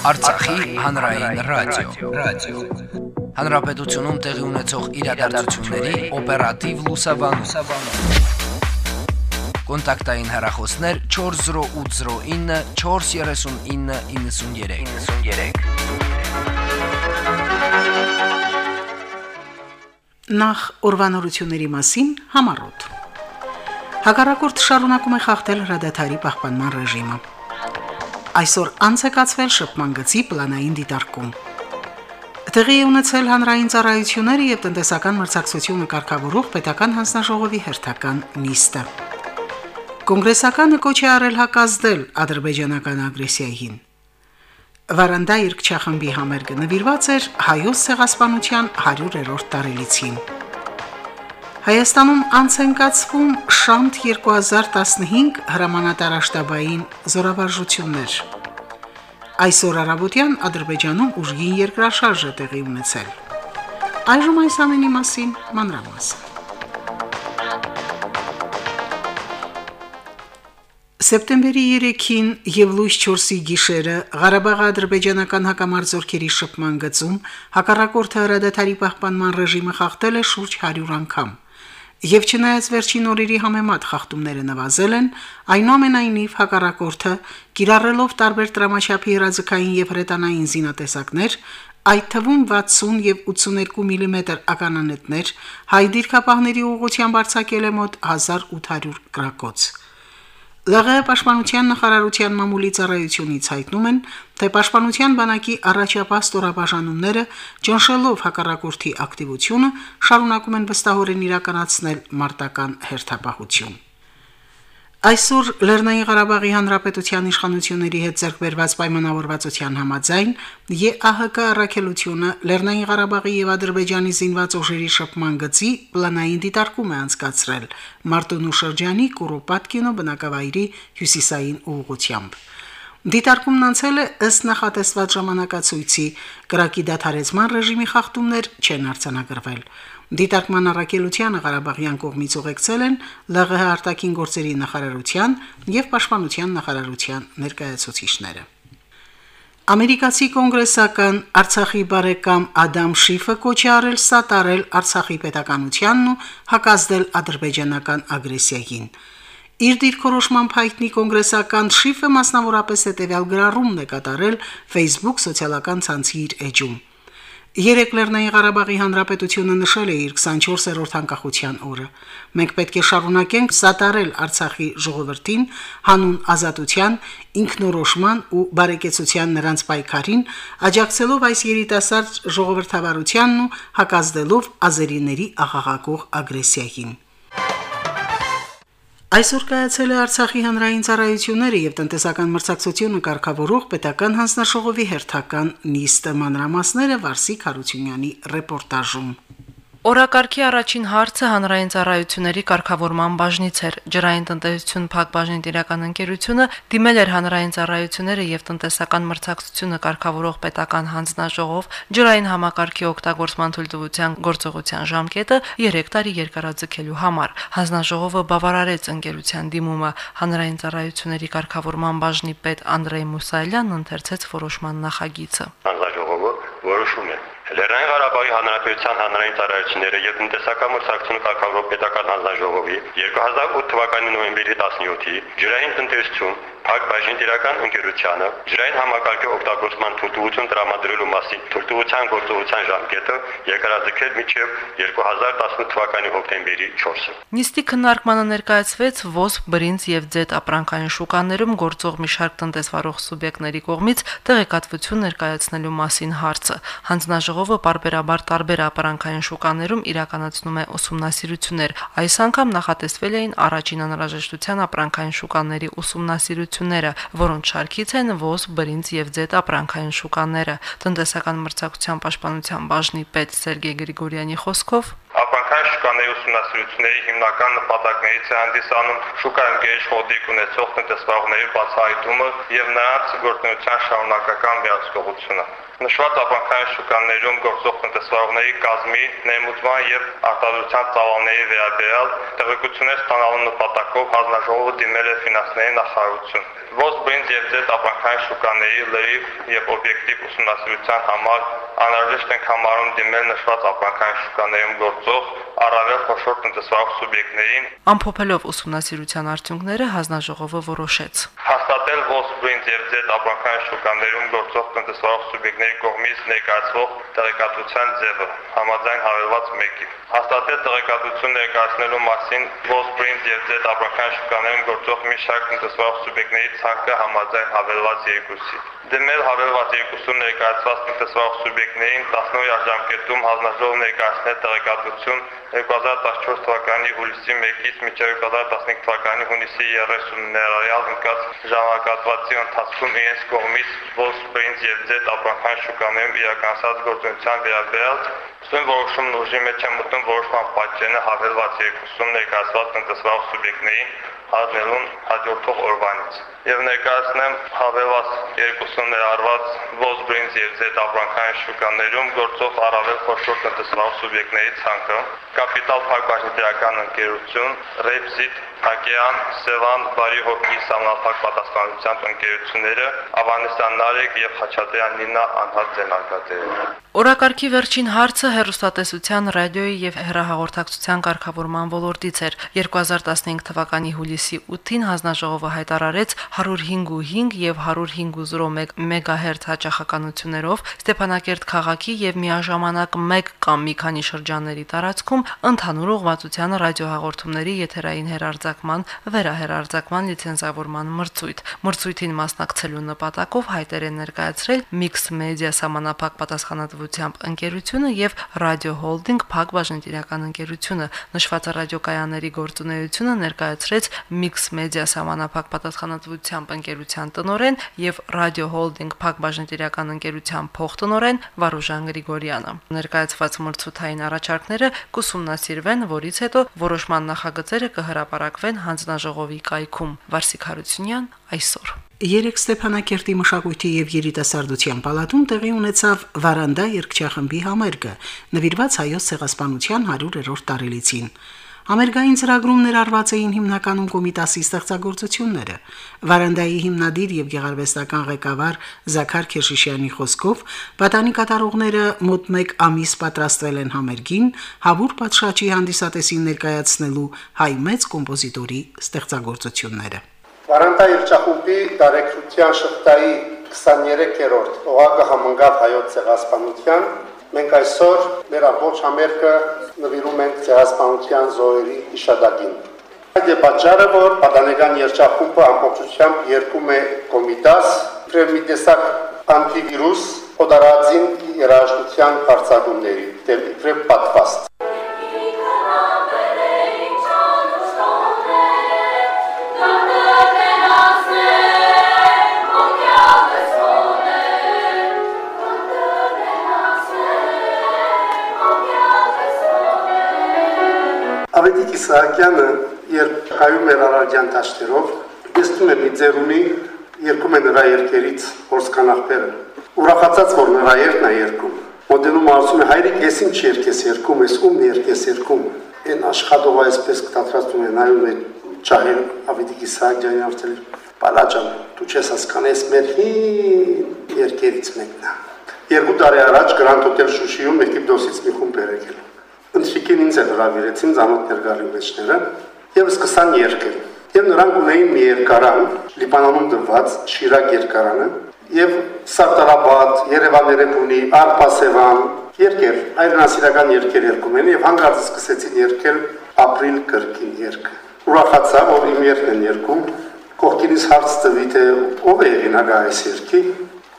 Արցախի հանրային ռադիո, ռադիո։ Հանրապետությունում տեղի ունեցող իրադարձությունների օպերատիվ լուսաբանում։ Կոնտակտային հեռախոսներ 40809 43993։ 93 Նախ ուրվանորությունների մասին համառոտ։ Հակառակորդ շարունակում է խախտել հրադադարի պահպանման ռեժիմը։ Այսօր անց է կացվել շփման գծի պլանային դիտարկում։ Տեղի ունեցել հանրային ծառայությունների եւ տնտեսական մրցակցությունը կարգավորող պետական հանձնաժողովի հերթական նիստը։ Կոնգրեսականը կոչ է արել հակազդել ադրբեջանական ագրեսիային։ Վարանդա երկչախմբի համերգը նվիրված էր հայոց ցեղասպանության 100-րդ տարելիցին։ Հայաստանում անց են կացվում Շանթ 2015 հրամանատարաշտաբային զորավարժություններ։ Այսօր առավոտյան Ադրբեջանում ուժգին երկրաշարժ է տեղի ունեցել։ Այժմ այս ամենի մասին մանրամասն։ Սեպտեմբերի 3-ին եւ լույս 4-ի գիշերը Ղարաբաղի ադրբեջանական հակամարտությունների շփման գծում հակառակորդը հրադադարի պահպանման ռեժիմը խախտել է շուրջ 100 անգամ։ Եվ չնայած վերջին օրերի համեմատ խախտումները նվազել են, այնուամենայնիվ հակառակորդը, կիրառելով տարբեր տրամաչափի հրաձգային եւ հրետանային զինատեսակներ, այդ թվում 60 եւ 82 մմ ականանետներ, հայ դիրքապահների ուղղությամբ արձակել է մոտ 1800 գրակոց։ ԼՂՀ պաշտպանության նախարարության մամուլի ծառայությունից հայտնում են, թե պաշտպանության բանակի առաջապահ ստորաբաժանումները ճնշելով հակառակորդի ակտիվությունը շարունակում են վստահորեն իրականացնել մարտական հերթապահություն։ Այսօր Լեռնային Ղարաբաղի Հանրապետության իշխանությունների հետ ձեռքբերված պայմանավորվածության համաձայն ԵԱՀԿ առաքելությունը Լեռնային Ղարաբաղի եւ Ադրբեջանի զինված ուժերի շփման գծի պլանային դիտարկում է անցկացրել. Մարտոնու շրջանի Կուրոպատկինո բնակավայրի հյուսիսային ուղությամբ։ Դիտարկումն անցել է ըստ նախատեսված ժամանակացույցի, կրակի դադարեցման ռեժիմի խախտումներ չեն արձանագրվել։ Դիտարկման առաքելությանը Ղարաբաղյան կողմից ուղեկցել են ԼՂՀ արտաքին գործերի նախարարության եւ պաշտպանության նախարարության ներկայացուցիչները։ Ամերիկացի կոնգրեսական Արցախի բարեկամ Ադամ Շիֆը կոչ է արել սատարել Արցախի պետականությանն ու հակազդել ադրբեջանական ագրեսիային։ Իր դիրքորոշման փայտնի կոնգրեսական Շիֆը մասնավորապես հետևյալ գրառումն է կատարել Facebook սոցիալական ցանցի իր էջում։ Երեք Լեռնային Ղարաբաղի Հանրապետությունը նշել է իր 24-րդ անկախության օրը։ Մենք պետք է շարունակենք սատարել Արցախի ժողովրդին հանուն ազատության, ինքնորոշման ու բարեկեցության նրանց պայքարին, աջակցելով այս երիտասարդ ժողովրդավարությանն ու հակազդելով ազերիների աղաղակող ագրեսիային։ Այսօր կայացել է Արցախի հանրային ծառայությունները եւ տնտեսական մրցակցությունը կարգավորող պետական հանձնաշողովի հերթական նիստը մանրամասները Վարսիկ Հարությունյանի ռեպորտաժում։ Օրակարգի առաջին հարցը հանրային ծառայությունների կարգավորման բաժնից էր։ Ջրային տնտեսություն փակ բաժնի տիրական ընկերությունը դիմել էր հանրային ծառայությունները եւ տնտեսական մրցակցությունը կարգավորող պետական հանձնաժողով ջրային համակարգի օգտագործման թույլտվության գործողության ժամկետը 3 տարի երկարաձգելու համար։ Հանձնաժողովը բավարարեց ընկերության դիմումը։ Հանրային ծառայությունների կարգավորման բաժնի պետ Անդրեյ Մուսայելյանն ընթերցեց որոշման նախագիծը։ Հանձնաժողովը որոշում է Լեռնային Ղարաբաղի Հանրապետության հանրային ծառայությունները եւ տնտեսական մրցակցությունը կարգավորող պետական հանձնաժողովի 2008 թվականի նոյեմբերի 17-ի ջրային տնտեսություն Փակ բաժին տիրական ընկերությանը ջրային համակարգի օգտագործման թույլտվություն տրամադրելու մասին թույլտվության գործողության ժամկետը երկարաձգել մինչև 2018 թվականի հոկտեմբերի 4-ը։ Նիստի քննարկմանը ներկայացվեց Ոզ, բրինձ եւ ձետ ապրանքային շուկաներում գործող մի շարք տնտեսվարող սուբյեկտների կողմից տեղեկատվություն ներկայացնելու մասին հարցը։ Հանձնաժողովը բարբերաբար տարբեր ապրանքային շուկաներում իրականացնում է ուսումնասիրություններ։ Այս անգամ նախատեսվել էին առաջին անհրաժեշտության ապրանքային շուկաների ուսումնասիրություններ ընկերությունները, որոնց շարքից են Ոզ, բրինձ եւ ձետ ապրանքային շուկաները։ Տնտեսական մրցակցության պաշտպանության բաժնի պետ Սերգեյ Գրիգորյանի խոսքով շուկաների ուսումնասիրությունների հիմնական նպատակներից է հանդիսանում շուկայում գերիչ խոդիկ ունեցող տնտեսվարողների բացահայտումը եւ նրանց գործունեության շարունակական վերահսկողությունը նշված ապրանքային շուկաներում գործող տնտեսվարողների կազմի ներմուծման եւ արտադրության ծավալների վերաբերյալ տեղեկություններ ստանալու նպատակով հանձնաժողովը դիմել է ֆինանսների նախարարություն։ Ոստ բրինձ եւ ձետ ապրանքային շուկաների լրիվ եւ օբյեկտիվ ուսումնասիրության համար անհրաժեշտ ենք համարում դիմել նշված ապրանքային շուկաներում գործող առավել խոշոր տնտեսվարող սուբյեկտներին Ամփոփելով ուսումնասիրության արդյունքները հանձնաժողովը որոշեց. Հաստատել ոստ բրինձ եւ ձետ ապրանքային շուկաներում գործող տնտեսվարող սուբյեկտների կողմից ներկայացվող տեղեկատվության ձևը համաձայն հավելված 1-ի հաստատել տեղեկատվություն ներկայացնելու մասին ոստ բրինձ եւ ձետ ապրանքային շուկաներում գործող մի շարք տնտեսվարող սուբյեկտների ցանկը համաձայն հավելված 2-ի դեմել հավելված 2-ում ներկայացված տնտեսվարող սուբյեկտներին 10-րդ ժամկետում հանձնաժողով ներկայացնել տեղեկատվություն 2014 թվականի հուլիսի 1-ից մինչև 2015 թվականի հունիսի 30-ը ներառյալ ընկած ժամանակահատվածի ընթացքում իրենց կողմից բրինձ եւ ձետ ապրանքային շուկաներում իրականացած գործունեության վերաբերյալ Սույն որոշումն ուժի մեջ է մտնում որոշման պատճենը հավելված երկուսում ներկայացված տնտեսվարող սուբյեկտներին հանձնելուն հաջորդող օրվանից եւ ներկայացնեմ հավելված երկուսում ներառված ոսբրինձ եւ ձետ ապրանքային շուկաներում գործող առավել խոշոր տնտեսվարող սուբյեկտների ցանկը կապիտալ փակbaşնիտեական ընկերություն Repsit Հակեան, Սևան, Բարի հոգի համապարփակ պատասխանատվությամբ ընկերությունները Ավանեսյան Նարեկ եւ Խաչատրյան Նինա անհատ ձեռնարկատերը Օրակարգի վերջին հարցը հերոստատեսության, ռադիոյի եւ հեռահաղորդակցության կարգավորման ոլորտից էր։ 2015 թվականի հուլիսի 8-ին հանձնաժողովը հայտարարեց 105.5 եւ 105.01 մեգահերց հաճախականություններով Ստեփանակերտ քաղաքի եւ միաժամանակ 1 կամ մի քանի շրջանների տարածքում ընդհանուր ուղղվածության ռադիոհաղորդումների եթերային հերարձակման, վերահերարձակման լիցենզավորման մրցույթ։ Մրցույթին մասնակցելու նպատակով հայտեր են ներկայացրել Mix Media համանախապակ պատասխանատվությամբ ընկերությունը եւ Radio Holding Փակ բաժնետիրական ընկերությունը։ Նշված ռադիոկայանների գործունեությունը ներկայացրեց Mix Media համանախապակ պատասխանատվությամբ ընկերության տնորեն եւ Radio Holding Փակ բաժնետիրական ընկերության փոխտնորեն Վարուժան Գրիգորյանը։ Ներկայացված մրցութային առաջարկները կուսումնասիրվեն, որից հետո որոշման նախագծերը կհրապարակվեն հանձնաժողովի կայքում։ Վարսիկ Հարությունյան այսօր Երեք Ստեփանակերտի մշակույթի եւ երիտասարդության պալատում տեղի ունեցավ Վարանդա երգչախմբի համերգը, նվիրված հայոց ցեղասպանության 100-րդ տարելիցին։ Համերգային ծրագրում ներառված էին հիմնականում կոմիտասի ստեղծագործությունները։ Վարանդայի հիմնադիր եւ գեղարվեստական ղեկավար Զաքար Քեշիշյանի խոսքով պատանի կատարողները մոտ 1 ամիս պատրաստվել են համերգին Հավուր Պատշաճի հանդիսատեսին ներկայացնելու հայ մեծ կոմպոզիտորի ստեղծագործությունները։ Վարանդա երգչախումբի դարեկցության շղթայի 23-րդ օղակը համընկավ հայոց ցեղասպանության Մենք այսօր մեր ամբողջ համերգը նվիրում ենք ցեղասպանության զոհերի իշադակին։ Այդ է պատճառը, որ պատանեկան երգչախումբը ամբողջությամբ երկում է կոմիտաս, իբրև մի տեսակ անտիվիրուս օդարածին երաժշտության հարցակումների, դեմ իբրև պատվաստ։ Ավետիք Իսահակյանը երբ հայում էր Արարյան դաշտերով, տեսնում է մի ձերունի երկում է նրա երկերից հորսկանախբերը։ Ուրախացած որ նրա երկն է երկում։ Մոդենում ասում է հայրիկ, ես ինչ երկես երկում, ես ում երկես երկում։ Այն աշխատողը այսպես կտատրածում է նայում է ճահել Ավետիք Իսահակյանի արդել Պալաջան, դու չես հասկանես մեր հին երկերից մեկն է։ Երկու տարի առաջ Գրանդ հոթել Շուշիում Եգիպտոսից մի խումբ երեկել ընթրիկին ինձ էլ հravirեցին ցանոթ ներգալի մեջները եւ սկսան երկել։ Եվ նրանք ունեին մի երկարան, Լիբանանում դրված Շիրակ երկարանը, եւ Սարտարաբադ, Երևան Երևանի, Արփասևան երկեր, այլնասիրական երկեր երկում են եւ հանկարծ սկսեցին երկել ապրիլ կրկին երգը։ Ուրախացա, որ իմ երկն են երկում, կողքինից հարց տվի թե ով է եղինագա այս երկի,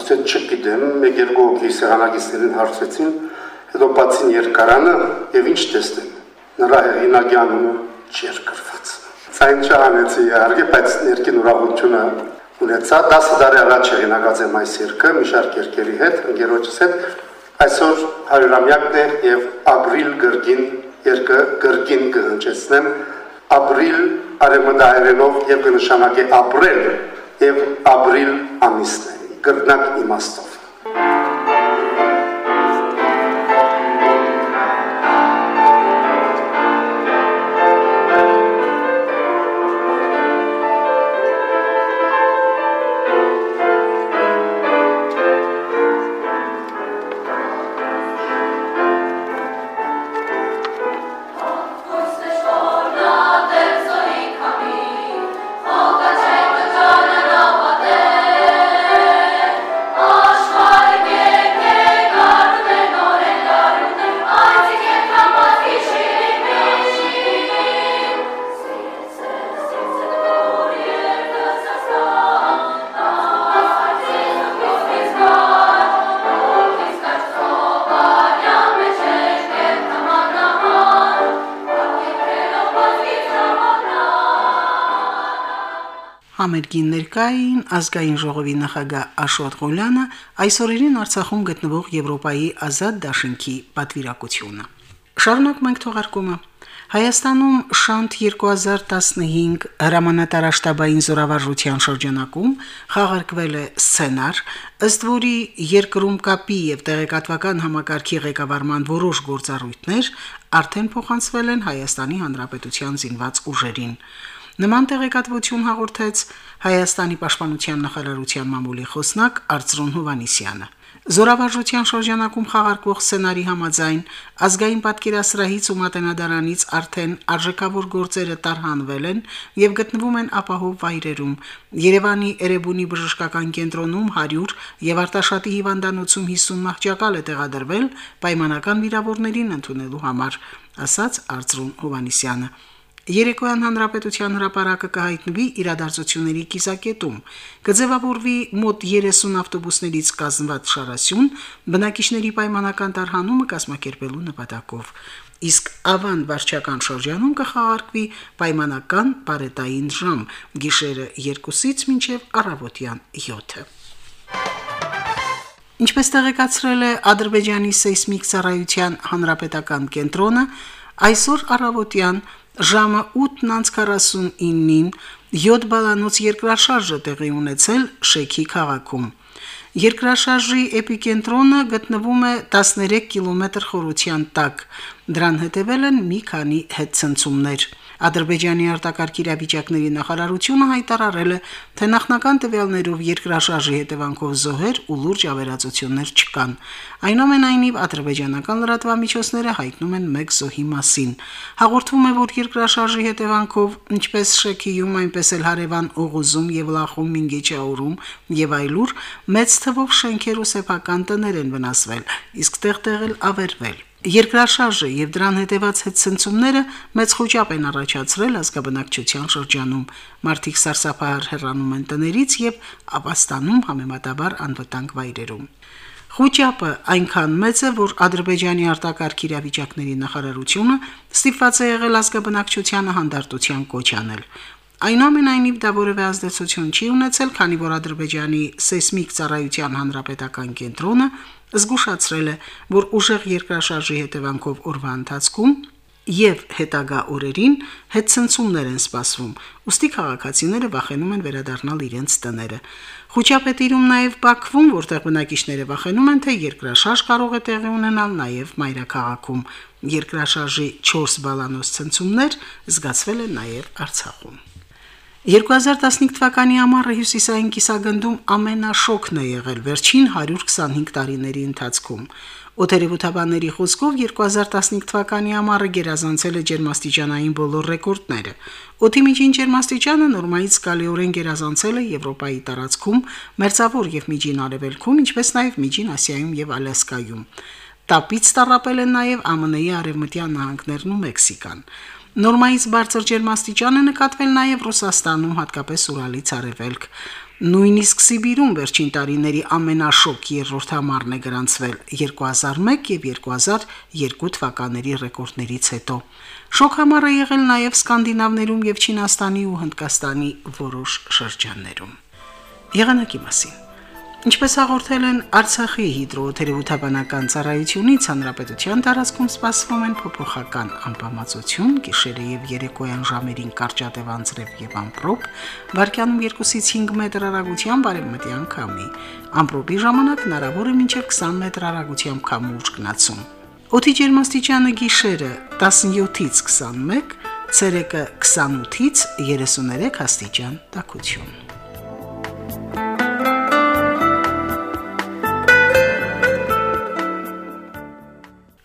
ասեց չգիտեմ, մեկ երկու հոգի սեղանակիցներին հարցրեցին, հետո բացին երկարանը եւ ինչ տեսնեն նրա հեղինակի անունը չէր գրված ցայն չանեցի իհարկե բայց ներքին ուրախությունը ունեցա 10 տարի առաջ հեղինակած եմ այս երկը մի շարք երկերի հետ ընկերոջս հետ այսօր 100-ամյակն է եւ ապրիլ գրգին երկը գրքին կհնչեցնեմ ապրիլ արևմտահայերենով եւ կնշանակե ապրել եւ ապրիլ ամիսն է գրնակ իմաստով Համերգին ներկային ազգային ժողովի նախագահ Աշոտ Ղուլյանը այսօրերին Արցախում գտնվող Եվրոպայի ազատ դաշինքի պատվիրակությունը։ Շարունակում ենք թողարկումը։ Հայաստանում Շանթ 2015 հրամանատարաշտաբային զորավարժության շրջանակում խաղարկվել է սցենար, ըստ որի երկրում կապի եւ տեղեկատվական համակարգի ղեկավարման որոշ գործառույթներ արդեն փոխանցվել են Հայաստանի Հանրապետության զինված ուժերին։ Նման տեղեկատվություն հաղորդեց Հայաստանի Պաշտպանության նախարարության մամուլի խոսնակ Արծրուն Հովանիսյանը։ Զորավարժության շրջանակում խաղարկվող սցենարի համաձայն ազգային պատկերասրահից ու մատենադարանից արդեն արժեքավոր գործերը տարհանվել են եւ գտնվում են ապահով վայրերում։ Երևանի Էրեբունի բժշկական կենտրոնում 100 եւ Արտաշատի հիվանդանոցում 50 մահճակալ է տեղադրվել պայմանական վիրավորներին ընդունելու համար, ասաց Արծրուն Հովանիսյանը։ Երեկոյան հանրապետության հրապարակը կհայտնվի իրադարձությունների կիսակետում։ Կձևավորվի մոտ 30 ավտոբուսներից կազմված շարասյուն բնակիչների պայմանական տարհանումը կազմակերպելու նպատակով։ Իսկ Ավան վարչական շրջանում կխաղարկվի պայմանական բարետային ժամ գիշերը 2-ից մինչև առավոտյան 7-ը։ Ինչպես տեղեկացրել է Ադրբեջանի սեյսմիկ ծառայության հանրապետական կենտրոնը, այսօր առավոտյան ժամը 8:49-ին 7 բալանոց երկրաշարժը տեղի ունեցել Շեքի քաղաքում։ Երկրաշարժի էպիկենտրոնը գտնվում է 13 կիլոմետր խորության տակ։ Դրան հետևել են մի քանի հետցնցումներ։ Ադրբեջանի արտակարգ իրավիճակների նախարարությունը հայտարարել է, թե նախնական տվյալներով երկրաշարժի հետևանքով զոհեր ու լուրջ ավերածություններ չկան։ Այնուամենայնիվ ադրբեջանական լրատվամիջոցները հայտնում են մեկ զոհի մասին։ Հաղորդվում է, որ երկրաշարժի հետևանքով ինչպես Շեքիում, այնպես էլ Հարևան Օղուզում եւ Լախում, Մինգեչաուրում եւ այլուր մեծ թվով շենքեր ու սեփական տներ են վնասվել, իսկ տեղ-տեղ էլ ավերվել։ Երկրաշարժը եւ դրան հետեված հետցնցումները մեծ խոճապ են առաջացրել ազգաբնակչության շրջանում։ Մարտիկ սարսափահար հեռանում են տներից եւ ապաստանում համեմատաբար անվտանգ վայրերում։ Խոճապը այնքան մեծ է, որ Ադրբեջանի արտակարգ իրավիճակների նախարարությունը ստիպված է եղել ազգաբնակչությանը հանդարտության կոչ անել։ Այնուամենայնիվ դա որևէ ազդեցություն չի ունեցել, քանի որ Ադրբեջանի սեյսմիկ ծառայության հանրապետական կենտրոնը զգուշացրել է, որ ուժեղ երկրաշարժի հետևանքով օրվա ընթացքում եւ հետագա օրերին հետցնցումներ են սպասվում։ Ոստի քաղաքացիները վախենում են վերադառնալ իրենց տները։ Խոչապետիրում նաեւ Բաքվում, որտեղ բնակիչները վախենում են, թե երկրաշարժ կարող է տեղի ունենալ նաեւ Մայրաքաղաքում։ Երկրաշարժի 4 բալանոց ցնցումներ զգացվել են նաեւ Արցախում։ 2015 թվականի ամառը հյուսիսային կիսագնդում ամենաշոկն է եղել վերջին 125 տարիների ընթացքում։ Օթերևութաբանների խոսքով 2015 թվականի ամառը գերազանցել է ջերմաստիճանային բոլոր ռեկորդները։ Օդի միջին ջերմաստիճանը նորմայից զգալիորեն գերազանցել է Եվրոպայի տարածքում, Մերձավոր եւ Միջին Արևելքում, ինչպես նաեւ Միջին Ասիայում եւ Ալյասկայում։ Տապից տարապել են նաեւ ԱՄՆ-ի արևմտյան նահանգներն ու Մեքսիկան։ Նորմայից բարձր ջերմաստիճան է նկատվել նաև Ռուսաստանում, հատկապես Ուրալից արևելք։ Նույնիսկ Սիբիրում վերջին տարիների ամենաշոկ երրորդ համարն է գրանցվել 2001 եւ 2002 թվականների ռեկորդներից հետո։ Շոկ համարը եղել նաև Սկանդինավներում եւ Չինաստանի ու Հնդկաստանի որոշ շրջաններում։ Եղանակի մասին Ինչպես հաղորդել են Արցախի հիդրոթերապևտաբանական ծառայությունից, հանրապետության տարածքում սպասվում են փոփոխական անբավարարություն, գիշերը եւ երեկոյան ժամերին կարճատև անձրև եւ ամպրոպ, վարկյանում 2-ից 5 մետր հեռագությամբ արևմտյան քամի։ Ամպրոպի ժամանակ հնարավոր է մինչև 20 մետր հեռագությամբ քամուր գնացում։ Օդի ջերմաստիճանը գիշերը 17-ից 21, ցերեկը 28-ից 33 աստիճան տաքություն։